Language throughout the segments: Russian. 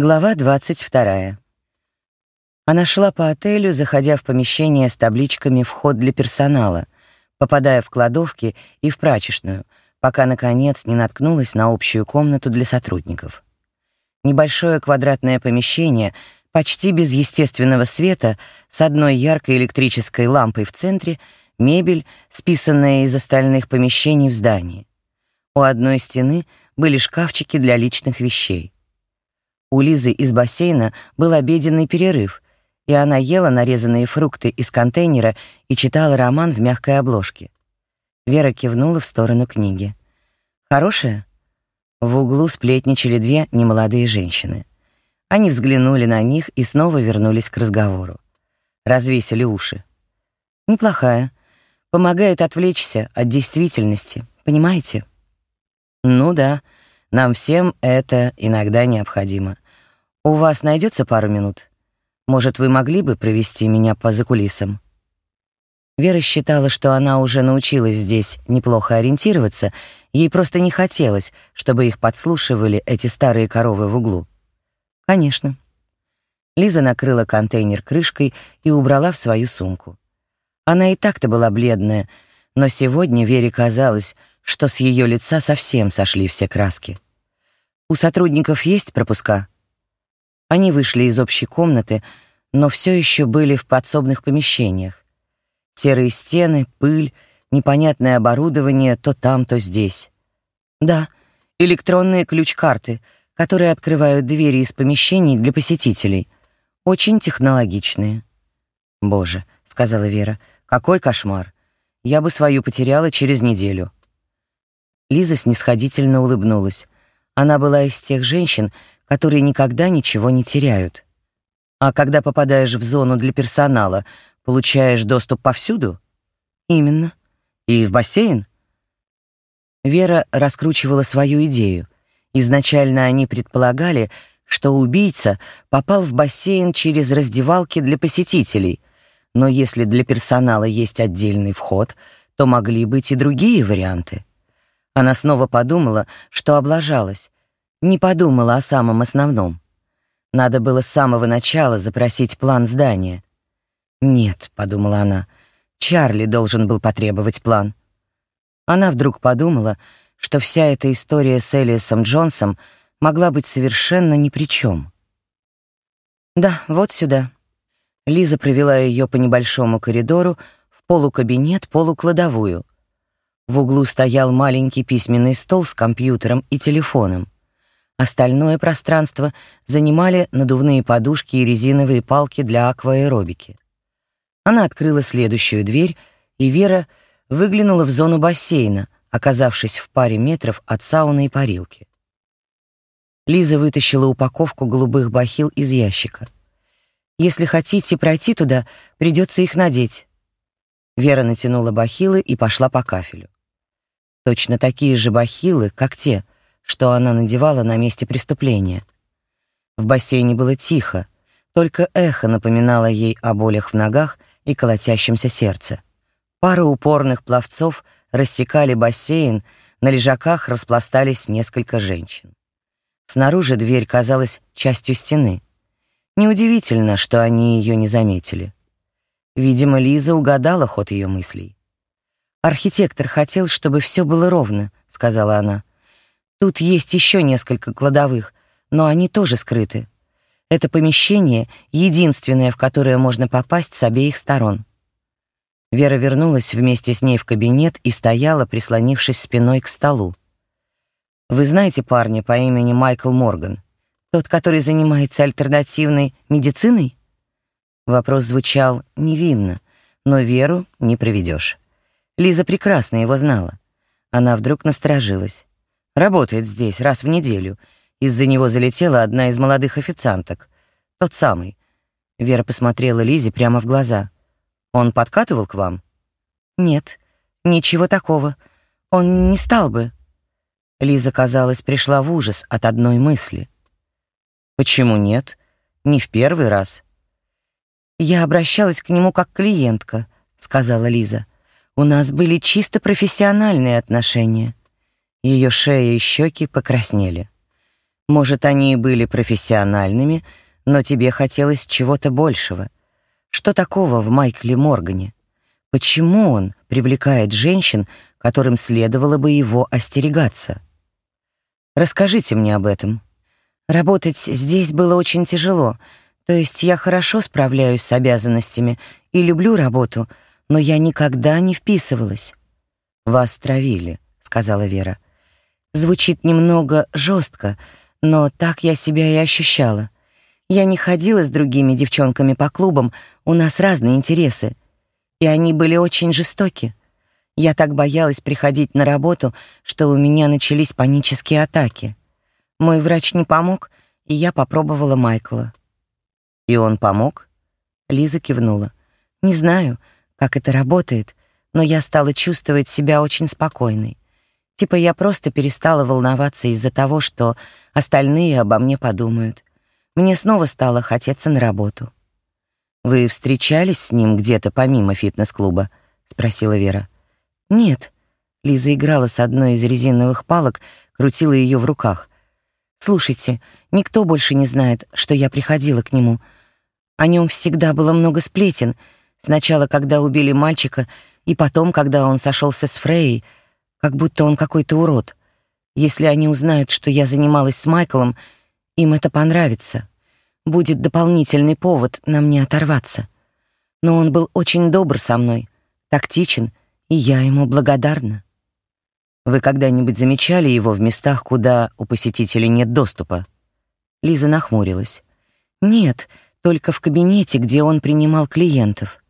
Глава 22. Она шла по отелю, заходя в помещение с табличками «Вход для персонала», попадая в кладовки и в прачечную, пока, наконец, не наткнулась на общую комнату для сотрудников. Небольшое квадратное помещение, почти без естественного света, с одной яркой электрической лампой в центре, мебель, списанная из остальных помещений в здании. У одной стены были шкафчики для личных вещей. У Лизы из бассейна был обеденный перерыв, и она ела нарезанные фрукты из контейнера и читала роман в мягкой обложке. Вера кивнула в сторону книги. «Хорошая?» В углу сплетничали две немолодые женщины. Они взглянули на них и снова вернулись к разговору. Развесили уши. «Неплохая. Помогает отвлечься от действительности, понимаете?» «Ну да», нам всем это иногда необходимо. У вас найдется пару минут? Может, вы могли бы провести меня по закулисам?» Вера считала, что она уже научилась здесь неплохо ориентироваться, ей просто не хотелось, чтобы их подслушивали эти старые коровы в углу. «Конечно». Лиза накрыла контейнер крышкой и убрала в свою сумку. Она и так-то была бледная, но сегодня Вере казалось, что с ее лица совсем сошли все краски. «У сотрудников есть пропуска?» Они вышли из общей комнаты, но все еще были в подсобных помещениях. Серые стены, пыль, непонятное оборудование то там, то здесь. Да, электронные ключ-карты, которые открывают двери из помещений для посетителей. Очень технологичные. «Боже», — сказала Вера, — «какой кошмар! Я бы свою потеряла через неделю». Лиза снисходительно улыбнулась. Она была из тех женщин, которые никогда ничего не теряют. А когда попадаешь в зону для персонала, получаешь доступ повсюду? Именно. И в бассейн? Вера раскручивала свою идею. Изначально они предполагали, что убийца попал в бассейн через раздевалки для посетителей, но если для персонала есть отдельный вход, то могли быть и другие варианты. Она снова подумала, что облажалась, не подумала о самом основном. Надо было с самого начала запросить план здания. «Нет», — подумала она, — «Чарли должен был потребовать план». Она вдруг подумала, что вся эта история с Элиасом Джонсом могла быть совершенно ни при чем. «Да, вот сюда». Лиза провела ее по небольшому коридору в полукабинет, полукладовую. В углу стоял маленький письменный стол с компьютером и телефоном. Остальное пространство занимали надувные подушки и резиновые палки для акваэробики. Она открыла следующую дверь, и Вера выглянула в зону бассейна, оказавшись в паре метров от сауны и парилки. Лиза вытащила упаковку голубых бахил из ящика. «Если хотите пройти туда, придется их надеть». Вера натянула бахилы и пошла по кафелю. Точно такие же бахилы, как те, что она надевала на месте преступления. В бассейне было тихо, только эхо напоминало ей о болях в ногах и колотящемся сердце. Пара упорных пловцов рассекали бассейн, на лежаках распластались несколько женщин. Снаружи дверь казалась частью стены. Неудивительно, что они ее не заметили. Видимо, Лиза угадала ход ее мыслей. «Архитектор хотел, чтобы все было ровно», — сказала она. «Тут есть еще несколько кладовых, но они тоже скрыты. Это помещение — единственное, в которое можно попасть с обеих сторон». Вера вернулась вместе с ней в кабинет и стояла, прислонившись спиной к столу. «Вы знаете парня по имени Майкл Морган? Тот, который занимается альтернативной медициной?» Вопрос звучал невинно, но Веру не проведешь. Лиза прекрасно его знала. Она вдруг насторожилась. Работает здесь раз в неделю. Из-за него залетела одна из молодых официанток. Тот самый. Вера посмотрела Лизе прямо в глаза. Он подкатывал к вам? Нет, ничего такого. Он не стал бы. Лиза, казалось, пришла в ужас от одной мысли. Почему нет? Не в первый раз. Я обращалась к нему как клиентка, сказала Лиза. У нас были чисто профессиональные отношения. Ее шея и щеки покраснели. Может, они и были профессиональными, но тебе хотелось чего-то большего. Что такого в Майкле Моргане? Почему он привлекает женщин, которым следовало бы его остерегаться? Расскажите мне об этом. Работать здесь было очень тяжело. То есть я хорошо справляюсь с обязанностями и люблю работу, но я никогда не вписывалась. Вас травили, сказала Вера. Звучит немного жестко, но так я себя и ощущала. Я не ходила с другими девчонками по клубам, у нас разные интересы. И они были очень жестоки. Я так боялась приходить на работу, что у меня начались панические атаки. Мой врач не помог, и я попробовала Майкла. И он помог? Лиза кивнула. Не знаю, как это работает, но я стала чувствовать себя очень спокойной. Типа я просто перестала волноваться из-за того, что остальные обо мне подумают. Мне снова стало хотеться на работу. Вы встречались с ним где-то помимо фитнес-клуба? спросила Вера. Нет. Лиза играла с одной из резиновых палок, крутила ее в руках. Слушайте, никто больше не знает, что я приходила к нему. О нем всегда было много сплетен. Сначала, когда убили мальчика, и потом, когда он сошелся с Фрейей, как будто он какой-то урод. Если они узнают, что я занималась с Майклом, им это понравится. Будет дополнительный повод нам не оторваться. Но он был очень добр со мной, тактичен, и я ему благодарна. Вы когда-нибудь замечали его в местах, куда у посетителей нет доступа? Лиза нахмурилась. Нет, только в кабинете, где он принимал клиентов.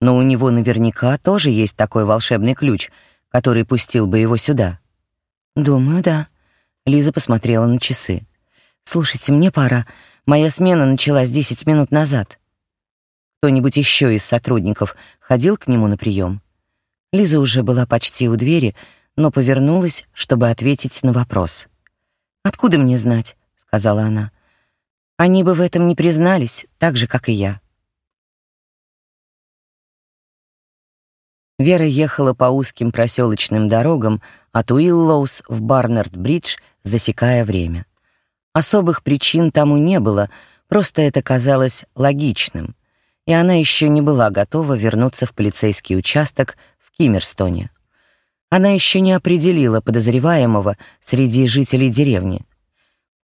Но у него наверняка тоже есть такой волшебный ключ, который пустил бы его сюда. Думаю, да. Лиза посмотрела на часы. Слушайте, мне пора. Моя смена началась десять минут назад. Кто-нибудь еще из сотрудников ходил к нему на прием? Лиза уже была почти у двери, но повернулась, чтобы ответить на вопрос. «Откуда мне знать?» — сказала она. «Они бы в этом не признались, так же, как и я». Вера ехала по узким проселочным дорогам от Уиллоус в Барнард-бридж, засекая время. Особых причин тому не было, просто это казалось логичным, и она еще не была готова вернуться в полицейский участок в Киммерстоне. Она еще не определила подозреваемого среди жителей деревни.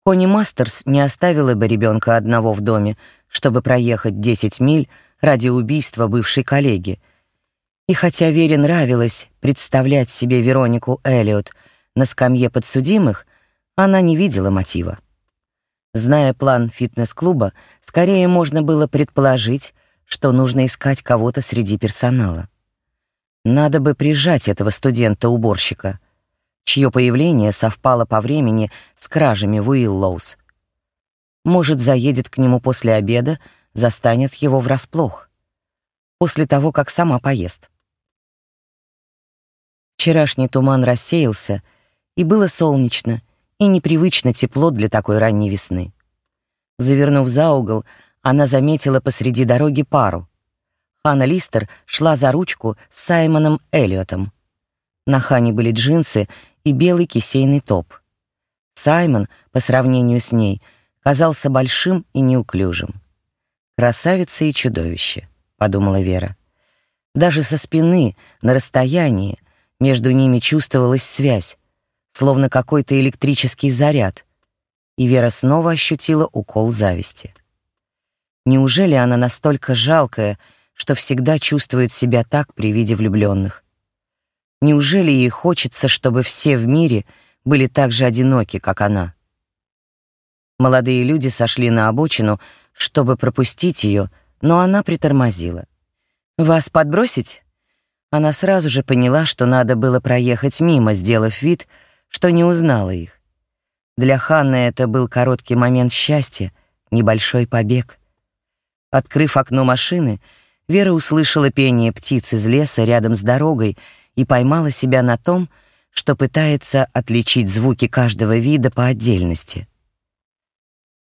Кони Мастерс не оставила бы ребенка одного в доме, чтобы проехать 10 миль ради убийства бывшей коллеги. И хотя Вере нравилось представлять себе Веронику Эллиот на скамье подсудимых, она не видела мотива. Зная план фитнес-клуба, скорее можно было предположить, что нужно искать кого-то среди персонала. Надо бы прижать этого студента-уборщика, чье появление совпало по времени с кражами в Уиллоус. Может, заедет к нему после обеда, застанет его врасплох. После того, как сама поест. Вчерашний туман рассеялся, и было солнечно и непривычно тепло для такой ранней весны. Завернув за угол, она заметила посреди дороги пару — Ханна Листер шла за ручку с Саймоном Эллиотом. На Хане были джинсы и белый кисейный топ. Саймон, по сравнению с ней, казался большим и неуклюжим. «Красавица и чудовище», — подумала Вера. Даже со спины, на расстоянии, между ними чувствовалась связь, словно какой-то электрический заряд, и Вера снова ощутила укол зависти. Неужели она настолько жалкая, что всегда чувствует себя так при виде влюбленных. Неужели ей хочется, чтобы все в мире были так же одиноки, как она? Молодые люди сошли на обочину, чтобы пропустить ее, но она притормозила. «Вас подбросить?» Она сразу же поняла, что надо было проехать мимо, сделав вид, что не узнала их. Для Ханны это был короткий момент счастья, небольшой побег. Открыв окно машины, Вера услышала пение птиц из леса рядом с дорогой и поймала себя на том, что пытается отличить звуки каждого вида по отдельности.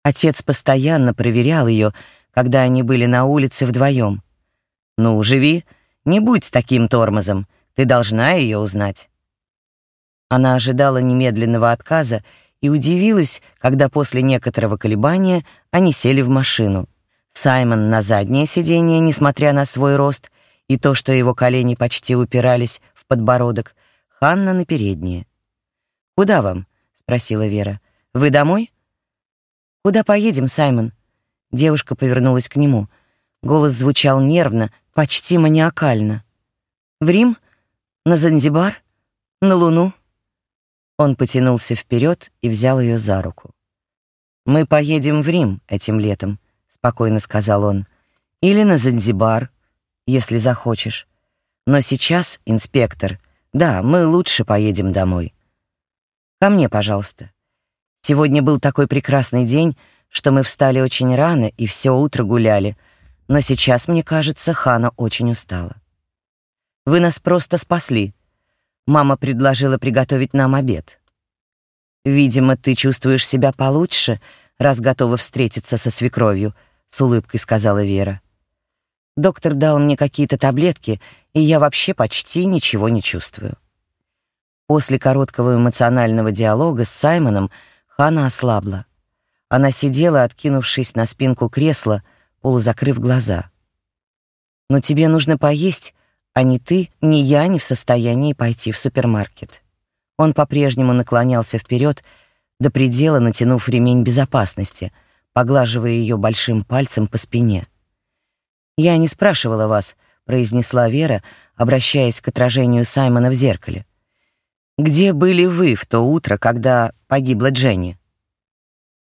Отец постоянно проверял ее, когда они были на улице вдвоем. «Ну, живи, не будь таким тормозом, ты должна ее узнать». Она ожидала немедленного отказа и удивилась, когда после некоторого колебания они сели в машину. Саймон на заднее сиденье, несмотря на свой рост, и то, что его колени почти упирались в подбородок, Ханна на переднее. «Куда вам?» — спросила Вера. «Вы домой?» «Куда поедем, Саймон?» Девушка повернулась к нему. Голос звучал нервно, почти маниакально. «В Рим? На Занзибар? На Луну?» Он потянулся вперед и взял ее за руку. «Мы поедем в Рим этим летом», — спокойно сказал он. «Или на Занзибар, если захочешь. Но сейчас, инспектор, да, мы лучше поедем домой. Ко мне, пожалуйста. Сегодня был такой прекрасный день, что мы встали очень рано и все утро гуляли, но сейчас, мне кажется, Хана очень устала. Вы нас просто спасли. Мама предложила приготовить нам обед. Видимо, ты чувствуешь себя получше, раз готова встретиться со свекровью, с улыбкой сказала Вера. Доктор дал мне какие-то таблетки, и я вообще почти ничего не чувствую. После короткого эмоционального диалога с Саймоном Хана ослабла. Она сидела, откинувшись на спинку кресла, полузакрыв глаза. «Но тебе нужно поесть, а ни ты, ни я не в состоянии пойти в супермаркет». Он по-прежнему наклонялся вперед, до предела натянув ремень безопасности, поглаживая ее большим пальцем по спине. «Я не спрашивала вас», — произнесла Вера, обращаясь к отражению Саймона в зеркале. «Где были вы в то утро, когда погибла Дженни?»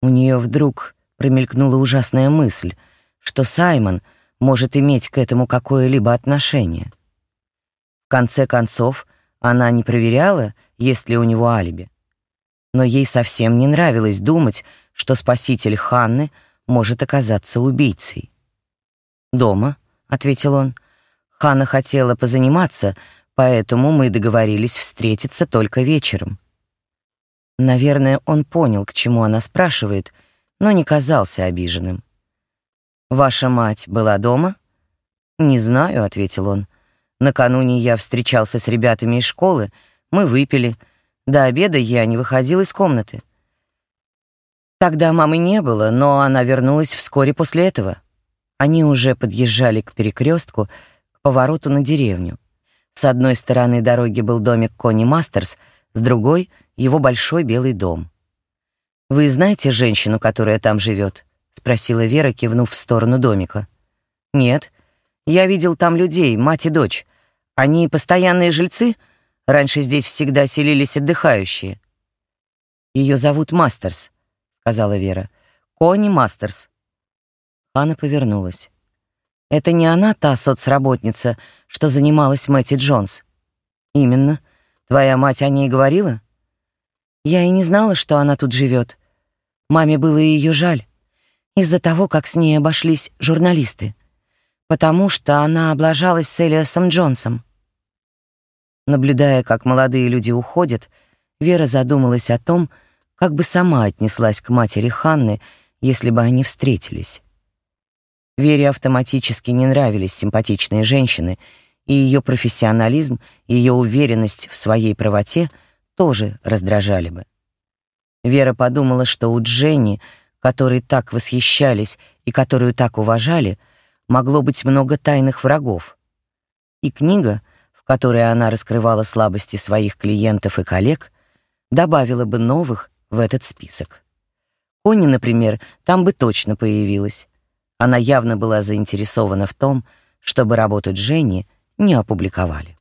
У нее вдруг промелькнула ужасная мысль, что Саймон может иметь к этому какое-либо отношение. В конце концов, она не проверяла, есть ли у него алиби. Но ей совсем не нравилось думать, что спаситель Ханны может оказаться убийцей. «Дома», — ответил он. «Ханна хотела позаниматься, поэтому мы договорились встретиться только вечером». Наверное, он понял, к чему она спрашивает, но не казался обиженным. «Ваша мать была дома?» «Не знаю», — ответил он. Накануне я встречался с ребятами из школы, мы выпили. До обеда я не выходил из комнаты. Тогда мамы не было, но она вернулась вскоре после этого. Они уже подъезжали к перекрестку, к повороту на деревню. С одной стороны дороги был домик Кони Мастерс, с другой — его большой белый дом. «Вы знаете женщину, которая там живет?» — спросила Вера, кивнув в сторону домика. «Нет, я видел там людей, мать и дочь. Они постоянные жильцы? Раньше здесь всегда селились отдыхающие. Ее зовут Мастерс, сказала Вера. Кони Мастерс. Анна повернулась. Это не она та соцработница, что занималась Мэтти Джонс. Именно. Твоя мать о ней говорила? Я и не знала, что она тут живет. Маме было ее жаль из-за того, как с ней обошлись журналисты потому что она облажалась с Элиасом Джонсом. Наблюдая, как молодые люди уходят, Вера задумалась о том, как бы сама отнеслась к матери Ханны, если бы они встретились. Вере автоматически не нравились симпатичные женщины, и ее профессионализм, ее уверенность в своей правоте тоже раздражали бы. Вера подумала, что у Дженни, которой так восхищались и которую так уважали, могло быть много тайных врагов. И книга, в которой она раскрывала слабости своих клиентов и коллег, добавила бы новых в этот список. Конни, например, там бы точно появилась. Она явно была заинтересована в том, чтобы работу Дженни не опубликовали.